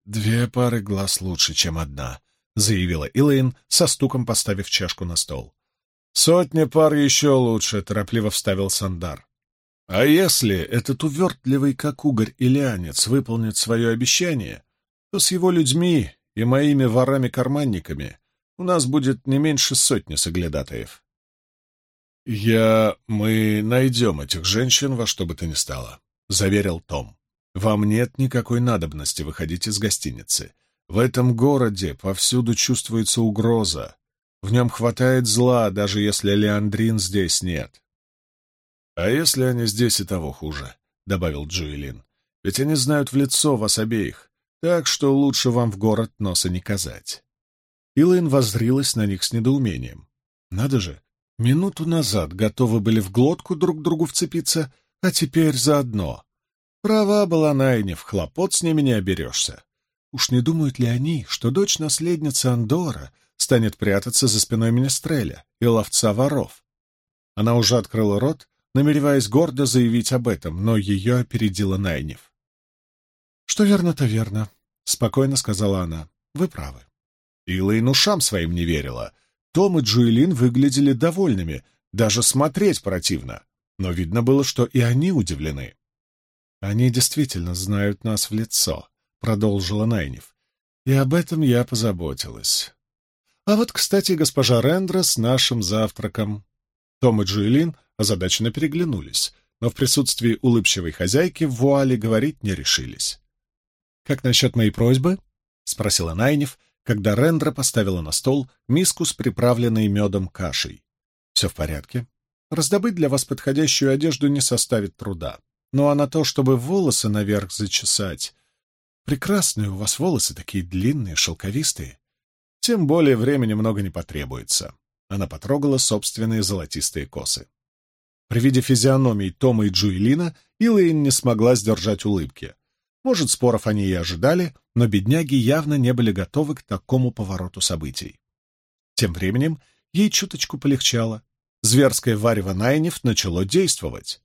«Две пары глаз лучше, чем одна», — заявила Илэйн, со стуком поставив чашку на стол. «Сотня пар еще лучше», — торопливо вставил Сандар. А если этот увертливый, как угорь, илианец выполнит свое обещание, то с его людьми и моими ворами-карманниками у нас будет не меньше сотни соглядатаев. «Я... мы найдем этих женщин во что бы то ни стало», — заверил Том. «Вам нет никакой надобности выходить из гостиницы. В этом городе повсюду чувствуется угроза. В нем хватает зла, даже если Леандрин здесь нет. «А если они здесь и того хуже?» — добавил Джуэлин. «Ведь они знают в лицо вас обеих, так что лучше вам в город носа не казать». Илайн воззрилась на них с недоумением. «Надо же, минуту назад готовы были в глотку друг другу вцепиться, а теперь заодно. Права была Найнев, хлопот с ними не оберешься. Уж не думают ли они, что дочь-наследница Андора станет прятаться за спиной Министреля и ловца воров?» Она уже открыла рот, намереваясь гордо заявить об этом, но ее опередила Найнев. «Что верно, то верно», — спокойно сказала она. «Вы правы». Илайн ушам своим не верила. Том и Джуэлин выглядели довольными, даже смотреть противно. Но видно было, что и они удивлены. «Они действительно знают нас в лицо», — продолжила Найнев. «И об этом я позаботилась. А вот, кстати, госпожа Рендра с нашим завтраком». Том и Джуэлин озадаченно переглянулись, но в присутствии улыбчивой хозяйки в вуале говорить не решились. «Как насчет моей просьбы?» — спросила Найнев, когда Рендра поставила на стол миску с приправленной медом кашей. «Все в порядке. Раздобыть для вас подходящую одежду не составит труда. Ну а на то, чтобы волосы наверх зачесать... Прекрасные у вас волосы, такие длинные, шелковистые. Тем более времени много не потребуется». Она потрогала собственные золотистые косы. При виде физиономий Тома и Джуэлина Илэйн не смогла сдержать улыбки. Может, споров они и ожидали, но бедняги явно не были готовы к такому повороту событий. Тем временем ей чуточку полегчало. Зверское варево Найнев начало действовать.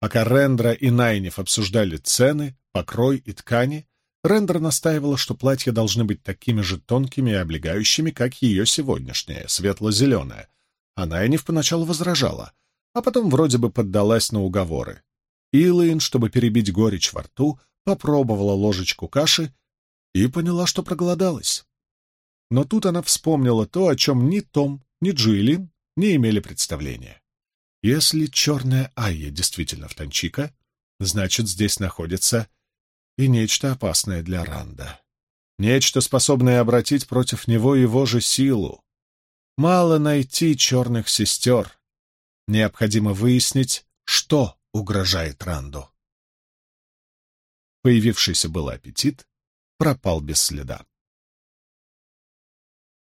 Пока Рендра и Найнев обсуждали цены, покрой и ткани, Рендра настаивала, что платья должны быть такими же тонкими и облегающими, как ее сегодняшнее, светло-зеленое. А Найнев поначалу возражала, а потом вроде бы поддалась на уговоры. Илайн, чтобы перебить горечь во рту, попробовала ложечку каши и поняла, что проголодалась. Но тут она вспомнила то, о чем ни Том, ни Джуэлин не имели представления. Если черная Айя действительно в Танчика, значит, здесь находится и нечто опасное для Ранда. Нечто, способное обратить против него его же силу. Мало найти черных сестер, Необходимо выяснить, что угрожает Ранду. Появившийся был аппетит пропал без следа.